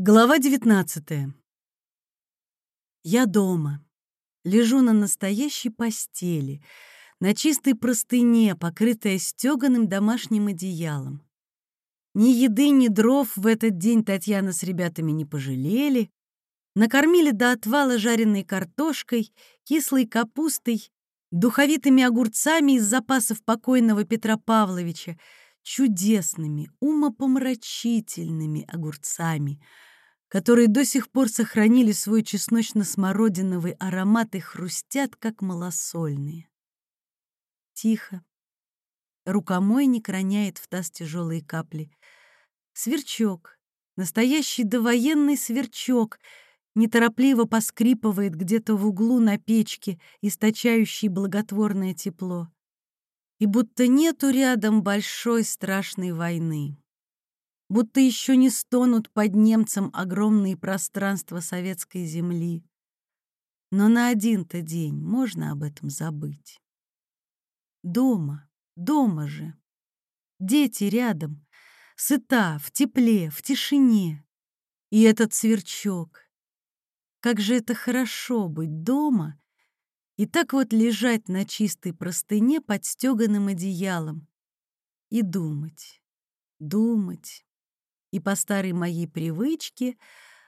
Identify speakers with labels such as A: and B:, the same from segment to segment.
A: Глава 19. Я дома. Лежу на настоящей постели, на чистой простыне, покрытая стёганым домашним одеялом. Ни еды, ни дров в этот день Татьяна с ребятами не пожалели. Накормили до отвала жареной картошкой, кислой капустой, духовитыми огурцами из запасов покойного Петра Павловича, чудесными, умопомрачительными огурцами — которые до сих пор сохранили свой чесночно-смородиновый аромат и хрустят, как малосольные. Тихо. Рукомойник роняет в таз тяжелые капли. Сверчок, настоящий довоенный сверчок, неторопливо поскрипывает где-то в углу на печке, источающий благотворное тепло. И будто нету рядом большой страшной войны будто еще не стонут под немцем огромные пространства советской земли. Но на один-то день можно об этом забыть. Дома, дома же. Дети рядом, сыта, в тепле, в тишине. И этот сверчок. Как же это хорошо быть дома и так вот лежать на чистой простыне под стёганым одеялом и думать, думать, и по старой моей привычке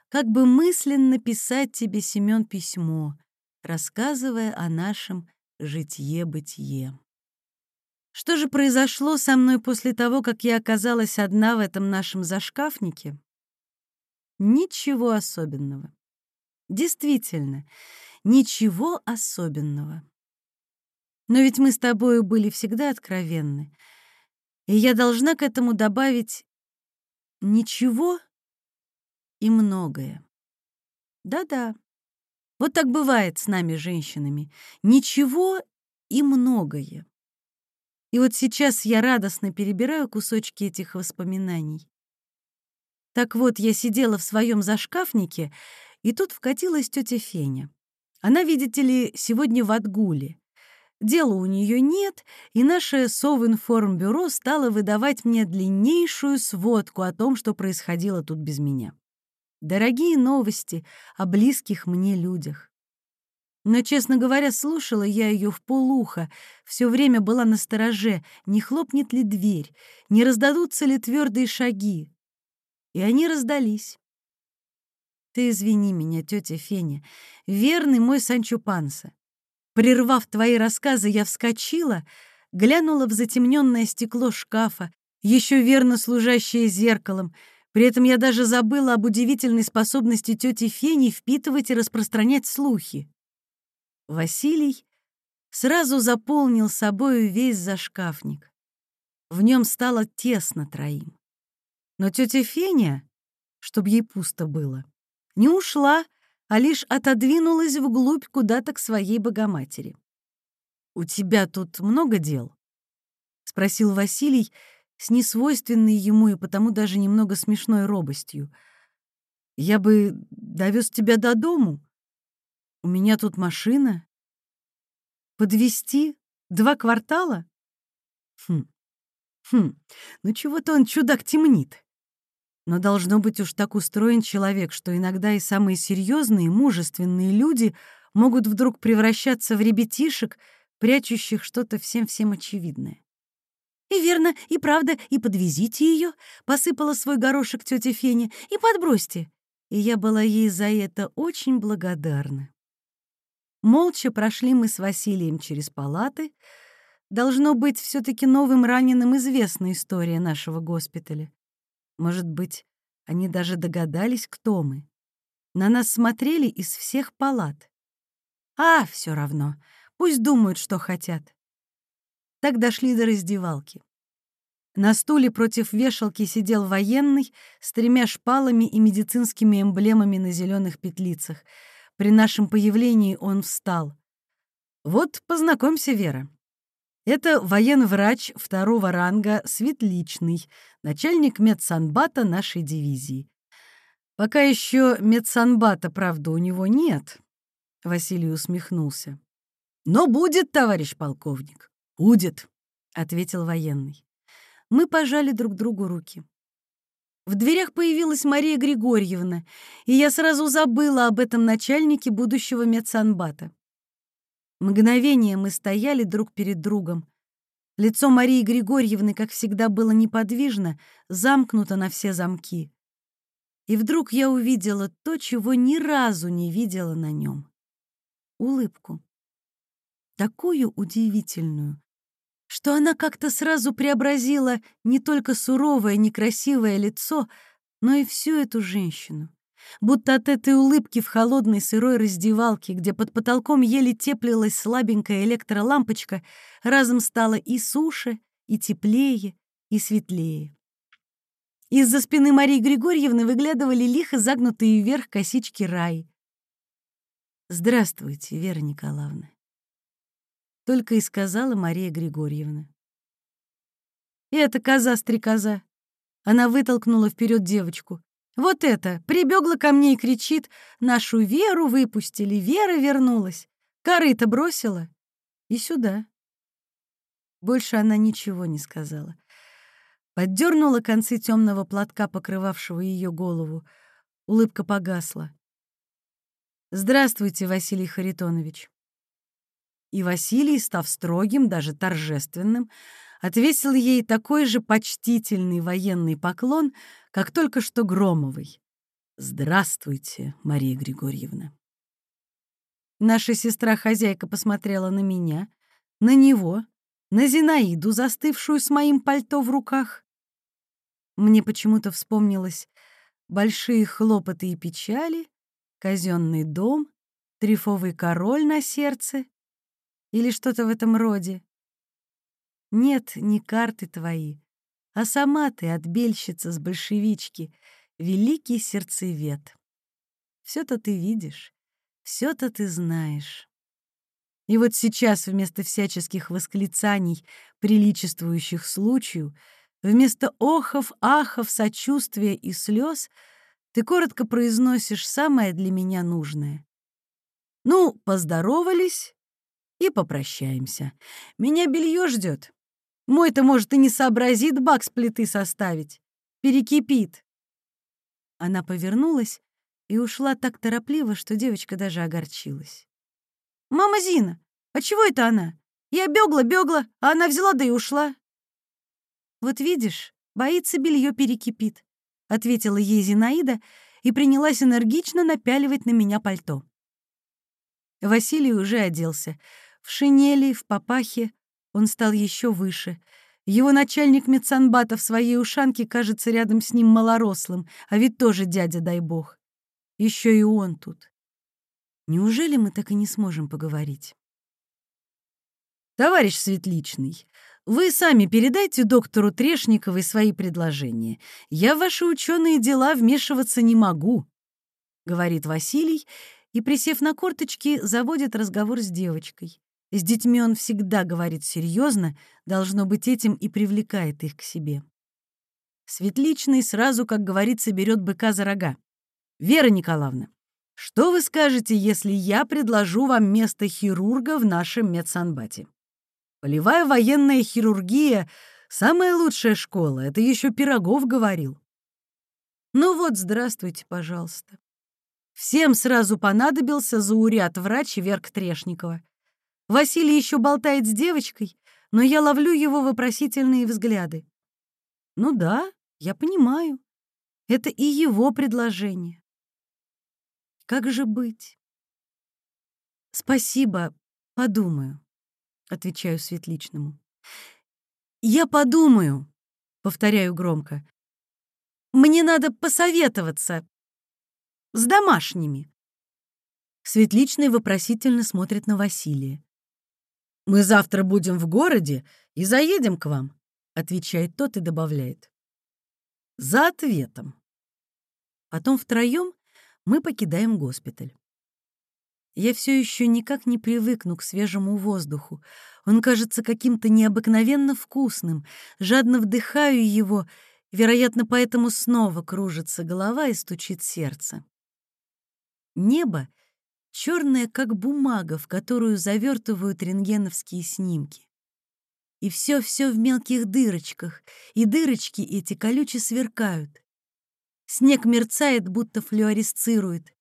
A: как бы мысленно писать тебе, Семён, письмо, рассказывая о нашем житье-бытие. Что же произошло со мной после того, как я оказалась одна в этом нашем зашкафнике? Ничего особенного. Действительно, ничего особенного. Но ведь мы с тобою были всегда откровенны. И я должна к этому добавить Ничего и многое. Да-да. Вот так бывает с нами, женщинами. Ничего и многое. И вот сейчас я радостно перебираю кусочки этих воспоминаний. Так вот, я сидела в своем зашкафнике, и тут вкатилась тетя Феня. Она, видите ли, сегодня в отгуле. Дела у нее нет, и наше Совинформбюро стало выдавать мне длиннейшую сводку о том, что происходило тут без меня. Дорогие новости о близких мне людях. Но, честно говоря, слушала я ее в полуха, все время была на стороже, не хлопнет ли дверь, не раздадутся ли твердые шаги. И они раздались. Ты извини меня, тетя Феня, верный мой Санчо Панса. Прервав твои рассказы, я вскочила, глянула в затемненное стекло шкафа, еще верно служащее зеркалом. При этом я даже забыла об удивительной способности тети Фени впитывать и распространять слухи. Василий сразу заполнил собою весь зашкафник. В нем стало тесно троим. Но тетя Феня, чтобы ей пусто было, не ушла, а лишь отодвинулась вглубь куда-то к своей богоматери. «У тебя тут много дел?» — спросил Василий с несвойственной ему и потому даже немного смешной робостью. «Я бы довез тебя до дому. У меня тут машина. Подвести два квартала? Хм, хм, ну чего-то он чудак темнит. Но должно быть уж так устроен человек, что иногда и самые серьезные, мужественные люди могут вдруг превращаться в ребятишек, прячущих что-то всем-всем очевидное. «И верно, и правда, и подвезите ее», — посыпала свой горошек тетя Феня, — «и подбросьте». И я была ей за это очень благодарна. Молча прошли мы с Василием через палаты. Должно быть, все таки новым раненым известна история нашего госпиталя. Может быть, они даже догадались, кто мы. На нас смотрели из всех палат. А, все равно, пусть думают, что хотят. Так дошли до раздевалки. На стуле против вешалки сидел военный с тремя шпалами и медицинскими эмблемами на зеленых петлицах. При нашем появлении он встал. «Вот, познакомься, Вера. Это военврач второго ранга Светличный, начальник медсанбата нашей дивизии. Пока еще медсанбата, правда, у него нет, Василий усмехнулся. Но будет, товарищ полковник, будет, ответил военный. Мы пожали друг другу руки. В дверях появилась Мария Григорьевна, и я сразу забыла об этом начальнике будущего медсанбата. Мгновение мы стояли друг перед другом. Лицо Марии Григорьевны, как всегда, было неподвижно, замкнуто на все замки. И вдруг я увидела то, чего ни разу не видела на нем. Улыбку. Такую удивительную, что она как-то сразу преобразила не только суровое, некрасивое лицо, но и всю эту женщину. Будто от этой улыбки в холодной сырой раздевалке, где под потолком еле теплилась слабенькая электролампочка, разом стало и суше, и теплее, и светлее. Из-за спины Марии Григорьевны выглядывали лихо загнутые вверх косички Рай. «Здравствуйте, Вера Николаевна», — только и сказала Мария Григорьевна. И эта коза-стрекоза. Она вытолкнула вперед девочку. Вот это, прибегла ко мне и кричит, нашу Веру выпустили, Вера вернулась. Корыто бросила и сюда. Больше она ничего не сказала. Поддернула концы темного платка, покрывавшего ее голову. Улыбка погасла. «Здравствуйте, Василий Харитонович». И Василий, став строгим, даже торжественным, отвесил ей такой же почтительный военный поклон, как только что Громовый. «Здравствуйте, Мария Григорьевна». Наша сестра-хозяйка посмотрела на меня, на него, на Зинаиду, застывшую с моим пальто в руках. Мне почему-то вспомнилось большие хлопоты и печали, казенный дом, трифовый король на сердце или что-то в этом роде. Нет, не карты твои, а сама ты, отбельщица с большевички, великий сердцевед. Все-то ты видишь, все-то ты знаешь. И вот сейчас вместо всяческих восклицаний, приличествующих случаю, вместо охов, ахов, сочувствия и слез, ты коротко произносишь самое для меня нужное. Ну, поздоровались и попрощаемся. Меня белье ждет. Мой-то, может, и не сообразит бак с плиты составить. Перекипит. Она повернулась и ушла так торопливо, что девочка даже огорчилась. «Мама Зина, а чего это она? Я бегла, бегла, а она взяла да и ушла». «Вот видишь, боится, белье перекипит», — ответила ей Зинаида и принялась энергично напяливать на меня пальто. Василий уже оделся. В шинели, в папахе, он стал еще выше. Его начальник медсанбата в своей ушанке кажется рядом с ним малорослым, а ведь тоже дядя, дай бог. Еще и он тут. Неужели мы так и не сможем поговорить? Товарищ Светличный, вы сами передайте доктору Трешниковой свои предложения. Я в ваши ученые дела вмешиваться не могу, — говорит Василий, и, присев на корточки, заводит разговор с девочкой. С детьми он всегда говорит серьезно, должно быть, этим и привлекает их к себе. Светличный сразу, как говорится, берет быка за рога. «Вера Николаевна, что вы скажете, если я предложу вам место хирурга в нашем медсанбате? Полевая военная хирургия — самая лучшая школа, это еще Пирогов говорил. Ну вот, здравствуйте, пожалуйста. Всем сразу понадобился зауряд врач Верк Трешникова. Василий еще болтает с девочкой, но я ловлю его вопросительные взгляды. Ну да, я понимаю. Это и его предложение. Как же быть? Спасибо, подумаю, отвечаю Светличному. Я подумаю, повторяю громко. Мне надо посоветоваться с домашними. Светличный вопросительно смотрит на Василия. «Мы завтра будем в городе и заедем к вам», — отвечает тот и добавляет. «За ответом». Потом втроем мы покидаем госпиталь. Я все еще никак не привыкну к свежему воздуху. Он кажется каким-то необыкновенно вкусным. Жадно вдыхаю его, вероятно, поэтому снова кружится голова и стучит сердце. Небо черная, как бумага, в которую завертывают рентгеновские снимки. И все-все в мелких дырочках, и дырочки эти колюче сверкают. Снег мерцает, будто флюоресцирует.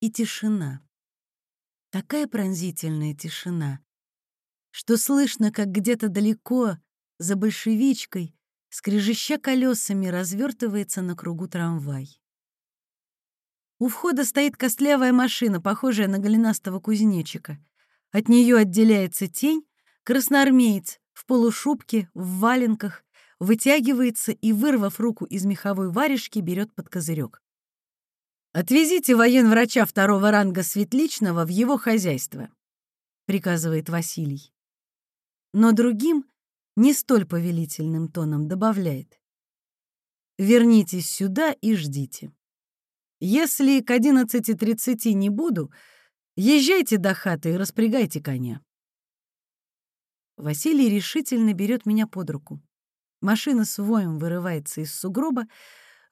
A: И тишина. Такая пронзительная тишина, что слышно, как где-то далеко, за большевичкой, скрежеща колесами, развертывается на кругу трамвай. У входа стоит костлявая машина, похожая на голенастого кузнечика. От нее отделяется тень, красноармеец в полушубке, в валенках, вытягивается и, вырвав руку из меховой варежки, берет под козырек. «Отвезите военврача второго ранга Светличного в его хозяйство», — приказывает Василий. Но другим, не столь повелительным тоном добавляет. «Вернитесь сюда и ждите. Если к 11.30 не буду, езжайте до хаты и распрягайте коня». Василий решительно берет меня под руку. Машина с воем вырывается из сугроба,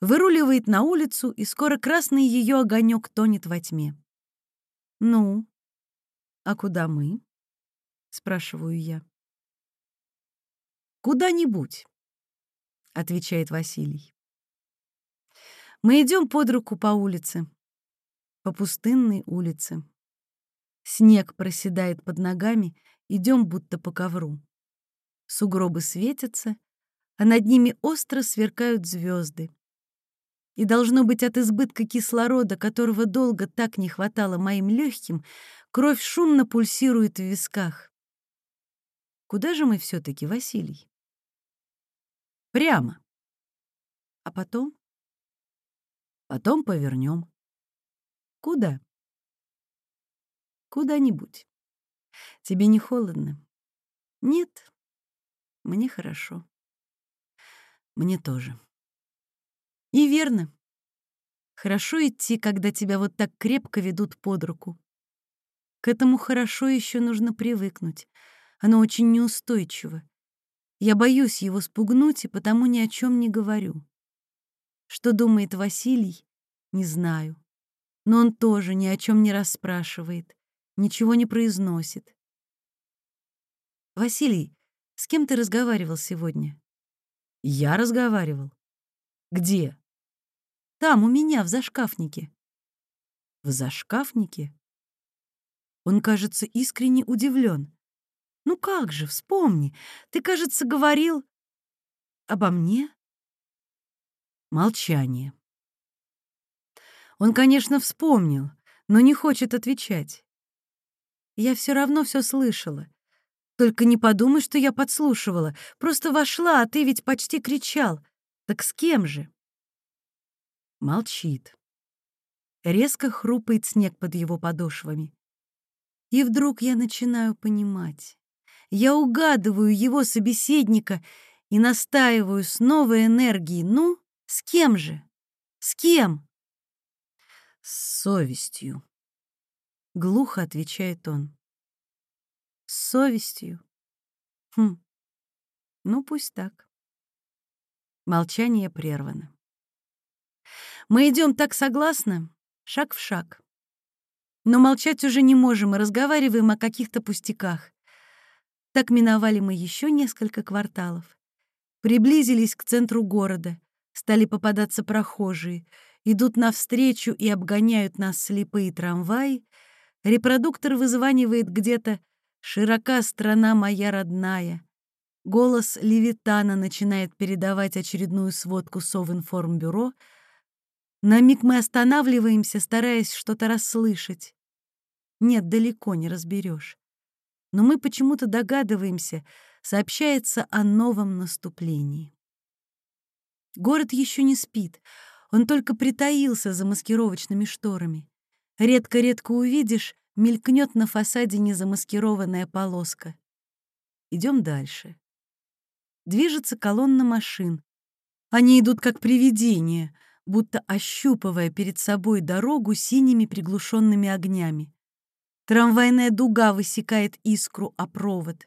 A: выруливает на улицу, и скоро красный ее огонек тонет во тьме. «Ну, а куда мы?» — спрашиваю я. «Куда-нибудь», — отвечает Василий. Мы идем под руку по улице, по пустынной улице. Снег проседает под ногами, идем будто по ковру. Сугробы светятся, а над ними остро сверкают звезды. И должно быть от избытка кислорода, которого долго так не хватало моим легким, кровь шумно пульсирует в висках. Куда же мы все-таки, Василий? Прямо. А потом? Потом повернем. Куда? Куда-нибудь. Тебе не холодно? Нет, мне хорошо. Мне тоже. И верно. Хорошо идти, когда тебя вот так крепко ведут под руку. К этому хорошо еще нужно привыкнуть. Оно очень неустойчиво. Я боюсь его спугнуть и потому ни о чем не говорю. Что думает Василий, не знаю. Но он тоже ни о чем не расспрашивает, ничего не произносит. «Василий, с кем ты разговаривал сегодня?» Я разговаривал. Где? Там, у меня, в зашкафнике. В зашкафнике? Он, кажется, искренне удивлен. Ну как же, вспомни. Ты, кажется, говорил... Обо мне? Молчание. Он, конечно, вспомнил, но не хочет отвечать. Я все равно все слышала. Только не подумай, что я подслушивала. Просто вошла, а ты ведь почти кричал. Так с кем же?» Молчит. Резко хрупает снег под его подошвами. И вдруг я начинаю понимать. Я угадываю его собеседника и настаиваю с новой энергией. Ну, с кем же? С кем? С совестью. Глухо отвечает он. С совестью. Хм. Ну, пусть так. Молчание прервано. Мы идем так согласно, шаг в шаг. Но молчать уже не можем и разговариваем о каких-то пустяках. Так миновали мы еще несколько кварталов. Приблизились к центру города. Стали попадаться прохожие. Идут навстречу и обгоняют нас слепые трамваи. Репродуктор вызванивает где-то Широка страна моя родная. Голос Левитана начинает передавать очередную сводку Совинформбюро. На миг мы останавливаемся, стараясь что-то расслышать. Нет, далеко не разберешь. Но мы почему-то догадываемся, сообщается о новом наступлении. Город еще не спит, он только притаился за маскировочными шторами. Редко-редко увидишь, мелькнет на фасаде незамаскированная полоска. Идем дальше. Движется колонна машин. Они идут как привидения, будто ощупывая перед собой дорогу синими приглушенными огнями. Трамвайная дуга высекает искру о провод.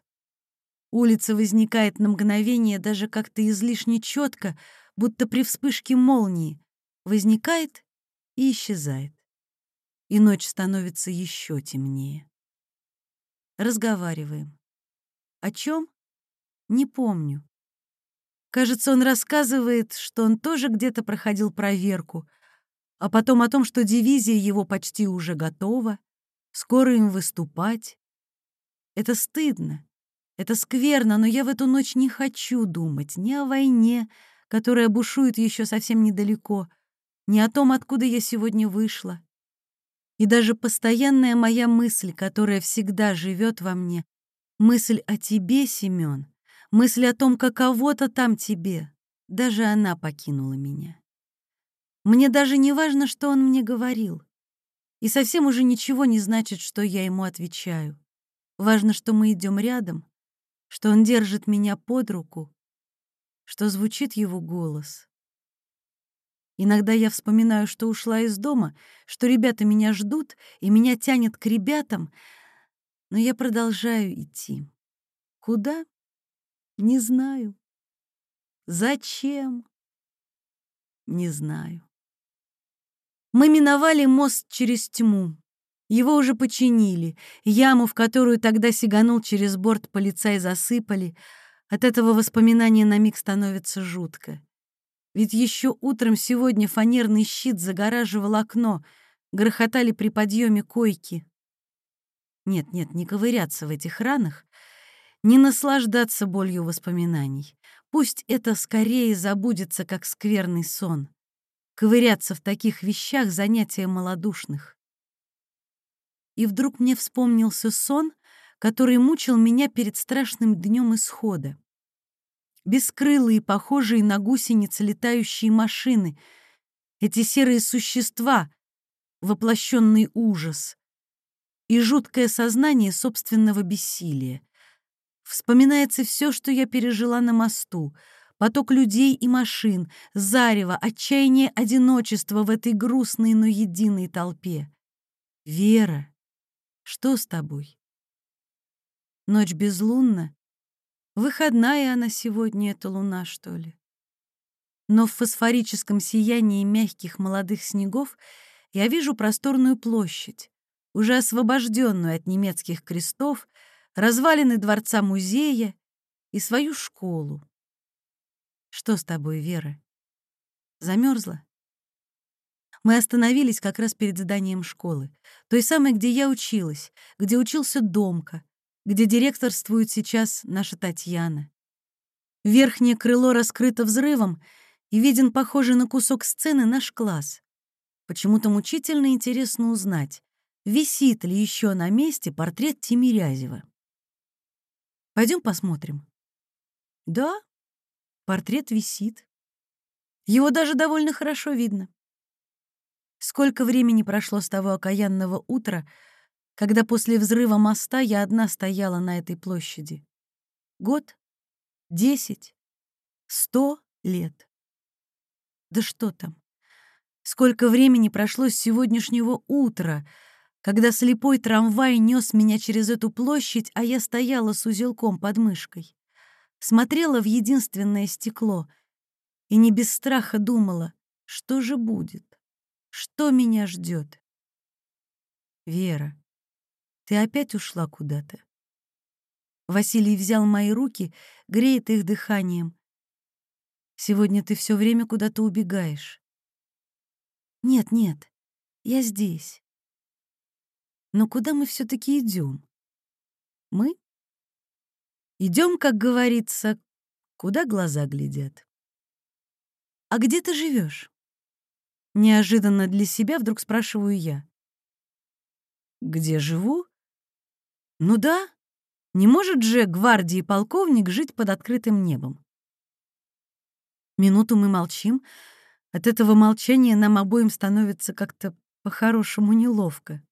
A: Улица возникает на мгновение даже как-то излишне четко, будто при вспышке молнии. Возникает и исчезает и ночь становится еще темнее. Разговариваем. О чем? Не помню. Кажется, он рассказывает, что он тоже где-то проходил проверку, а потом о том, что дивизия его почти уже готова, скоро им выступать. Это стыдно, это скверно, но я в эту ночь не хочу думать ни о войне, которая бушует еще совсем недалеко, ни о том, откуда я сегодня вышла. И даже постоянная моя мысль, которая всегда живет во мне, мысль о тебе, Семен, мысль о том, каково-то там тебе, даже она покинула меня. Мне даже не важно, что он мне говорил. И совсем уже ничего не значит, что я ему отвечаю. Важно, что мы идем рядом, что он держит меня под руку, что звучит его голос. Иногда я вспоминаю, что ушла из дома, что ребята меня ждут, и меня тянет к ребятам, но я продолжаю идти. Куда? Не знаю. Зачем? Не знаю. Мы миновали мост через тьму. Его уже починили. Яму, в которую тогда сиганул через борт полицай, засыпали. От этого воспоминания на миг становится жутко. Ведь еще утром сегодня фанерный щит загораживал окно, грохотали при подъеме койки. Нет, нет, не ковыряться в этих ранах, не наслаждаться болью воспоминаний. Пусть это скорее забудется, как скверный сон. Ковыряться в таких вещах — занятие малодушных. И вдруг мне вспомнился сон, который мучил меня перед страшным днем исхода. Бескрылые, похожие на гусеницы летающие машины, эти серые существа, воплощенный ужас и жуткое сознание собственного бессилия. Вспоминается все, что я пережила на мосту, поток людей и машин, зарево, отчаяние одиночества в этой грустной, но единой толпе. Вера, что с тобой? Ночь безлунна? Выходная она сегодня, эта луна, что ли? Но в фосфорическом сиянии мягких молодых снегов я вижу просторную площадь, уже освобожденную от немецких крестов, развалины дворца-музея и свою школу. Что с тобой, Вера? Замерзла? Мы остановились как раз перед зданием школы, той самой, где я училась, где учился Домка, где директорствует сейчас наша Татьяна. Верхнее крыло раскрыто взрывом, и виден похожий на кусок сцены наш класс. Почему-то мучительно интересно узнать, висит ли еще на месте портрет Тимирязева. Пойдем посмотрим. Да, портрет висит. Его даже довольно хорошо видно. Сколько времени прошло с того окаянного утра, когда после взрыва моста я одна стояла на этой площади? Год? Десять? Сто лет? Да что там? Сколько времени прошло с сегодняшнего утра, когда слепой трамвай нес меня через эту площадь, а я стояла с узелком под мышкой, смотрела в единственное стекло и не без страха думала, что же будет. Что меня ждет? Вера, ты опять ушла куда-то. Василий взял мои руки, греет их дыханием. Сегодня ты все время куда-то убегаешь. Нет, нет, я здесь. Но куда мы все-таки идем? Мы? Идем, как говорится, куда глаза глядят. А где ты живешь? Неожиданно для себя вдруг спрашиваю я. Где живу? Ну да, не может же гвардии полковник жить под открытым небом. Минуту мы молчим. От этого молчания нам обоим становится как-то по-хорошему неловко.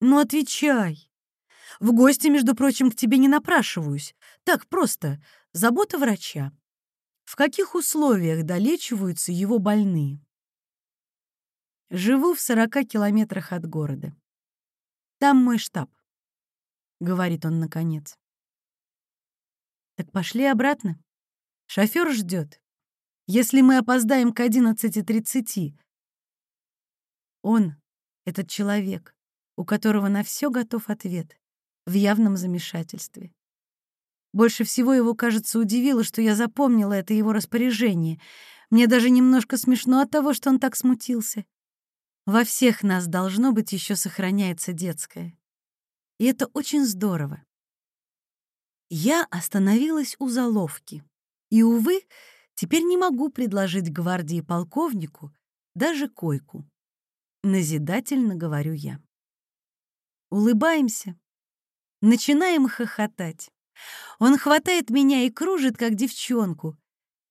A: Ну отвечай. В гости, между прочим, к тебе не напрашиваюсь. Так просто. Забота врача. В каких условиях долечиваются его больные? Живу в сорока километрах от города. Там мой штаб, — говорит он наконец. Так пошли обратно. Шофер ждет. Если мы опоздаем к 11.30, он, этот человек, у которого на все готов ответ, в явном замешательстве. Больше всего его, кажется, удивило, что я запомнила это его распоряжение. Мне даже немножко смешно от того, что он так смутился. Во всех нас должно быть еще сохраняется детское. И это очень здорово. Я остановилась у заловки. И, увы, теперь не могу предложить гвардии полковнику даже койку. Назидательно говорю я. Улыбаемся. Начинаем хохотать. Он хватает меня и кружит, как девчонку.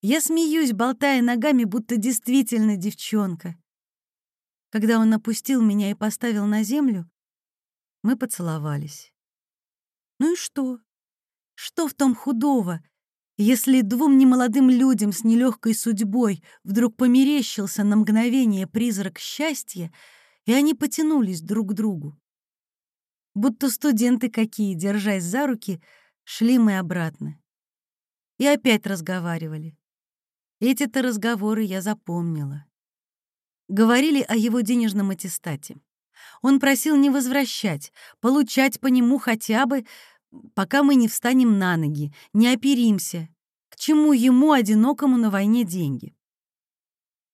A: Я смеюсь, болтая ногами, будто действительно девчонка. Когда он опустил меня и поставил на землю, мы поцеловались. Ну и что? Что в том худого, если двум немолодым людям с нелегкой судьбой вдруг померещился на мгновение призрак счастья, и они потянулись друг к другу? Будто студенты какие, держась за руки, шли мы обратно. И опять разговаривали. Эти-то разговоры я запомнила говорили о его денежном аттестате. Он просил не возвращать, получать по нему хотя бы, пока мы не встанем на ноги, не оперимся. К чему ему, одинокому на войне, деньги?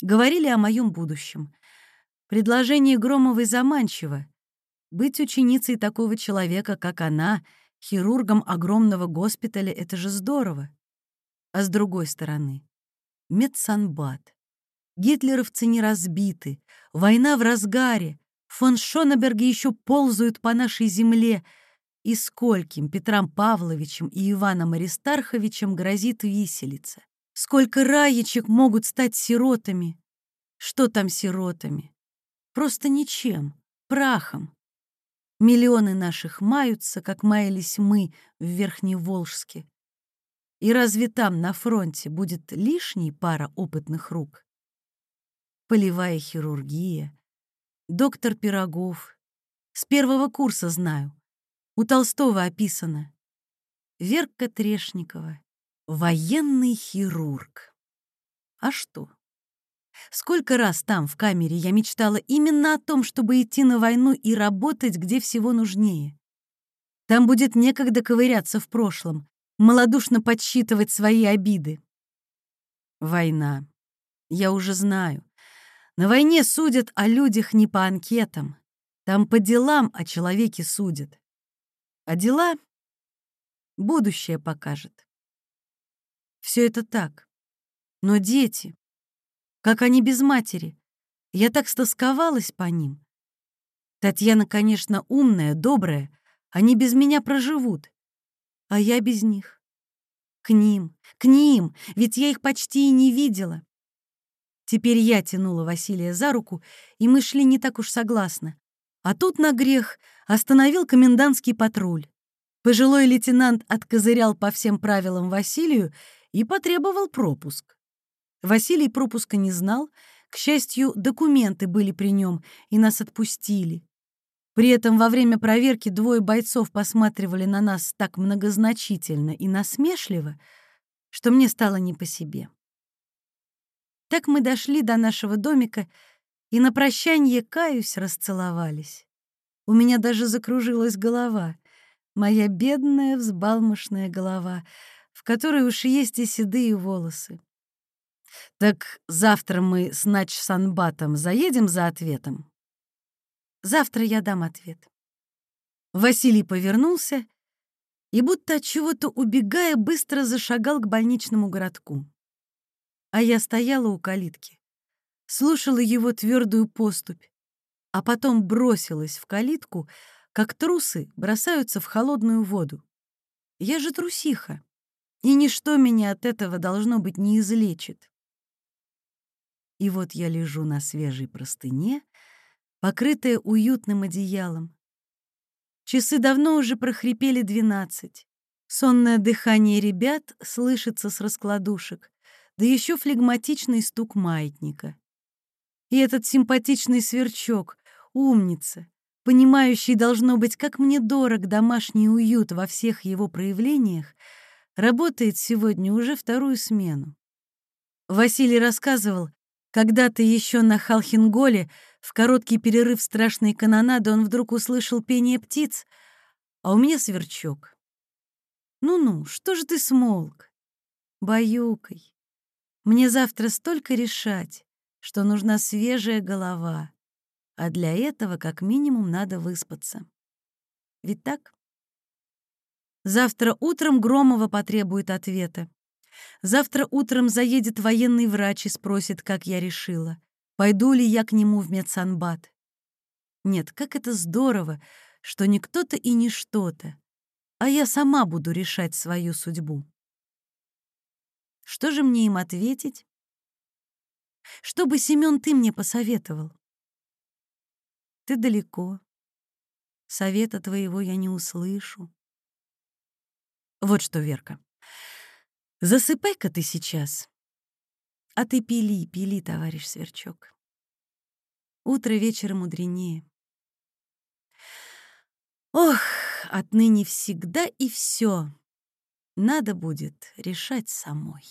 A: Говорили о моем будущем. Предложение Громовой заманчиво. Быть ученицей такого человека, как она, хирургом огромного госпиталя, это же здорово. А с другой стороны, медсанбат. Гитлеровцы не разбиты, война в разгаре, фон Шонеберги еще ползают по нашей земле, и скольким Петрам Павловичем и Иваном Аристарховичем грозит виселица. Сколько раечек могут стать сиротами? Что там сиротами? Просто ничем, прахом. Миллионы наших маются, как маялись мы в Верхневолжске. И разве там, на фронте, будет лишней пара опытных рук? полевая хирургия, доктор Пирогов. С первого курса знаю. У Толстого описано. Верка Трешникова. Военный хирург. А что? Сколько раз там, в камере, я мечтала именно о том, чтобы идти на войну и работать, где всего нужнее. Там будет некогда ковыряться в прошлом, малодушно подсчитывать свои обиды. Война. Я уже знаю. На войне судят о людях не по анкетам. Там по делам о человеке судят. А дела будущее покажет. Все это так. Но дети, как они без матери? Я так стосковалась по ним. Татьяна, конечно, умная, добрая. Они без меня проживут. А я без них. К ним, к ним, ведь я их почти и не видела. Теперь я тянула Василия за руку, и мы шли не так уж согласно. А тут на грех остановил комендантский патруль. Пожилой лейтенант откозырял по всем правилам Василию и потребовал пропуск. Василий пропуска не знал, к счастью, документы были при нем, и нас отпустили. При этом во время проверки двое бойцов посматривали на нас так многозначительно и насмешливо, что мне стало не по себе. Так мы дошли до нашего домика и на прощанье, каюсь, расцеловались. У меня даже закружилась голова, моя бедная взбалмошная голова, в которой уж есть и седые волосы. Так завтра мы с Нач Санбатом заедем за ответом? Завтра я дам ответ. Василий повернулся и, будто от чего-то убегая, быстро зашагал к больничному городку а я стояла у калитки, слушала его твердую поступь, а потом бросилась в калитку, как трусы бросаются в холодную воду. Я же трусиха, и ничто меня от этого, должно быть, не излечит. И вот я лежу на свежей простыне, покрытая уютным одеялом. Часы давно уже прохрипели двенадцать. Сонное дыхание ребят слышится с раскладушек да еще флегматичный стук маятника. И этот симпатичный сверчок, умница, понимающий, должно быть, как мне дорог домашний уют во всех его проявлениях, работает сегодня уже вторую смену. Василий рассказывал, когда-то еще на Халхинголе в короткий перерыв страшной канонады он вдруг услышал пение птиц, а у меня сверчок. Ну-ну, что же ты смолк? Баюкай. Мне завтра столько решать, что нужна свежая голова, а для этого как минимум надо выспаться. Ведь так? Завтра утром Громова потребует ответа. Завтра утром заедет военный врач и спросит, как я решила, пойду ли я к нему в медсанбат. Нет, как это здорово, что не кто-то и не что-то, а я сама буду решать свою судьбу. Что же мне им ответить? Что бы, Семён, ты мне посоветовал? Ты далеко. Совета твоего я не услышу. Вот что, Верка, засыпай-ка ты сейчас. А ты пили, пили, товарищ Сверчок. Утро вечера мудренее. Ох, отныне всегда и все надо будет решать самой.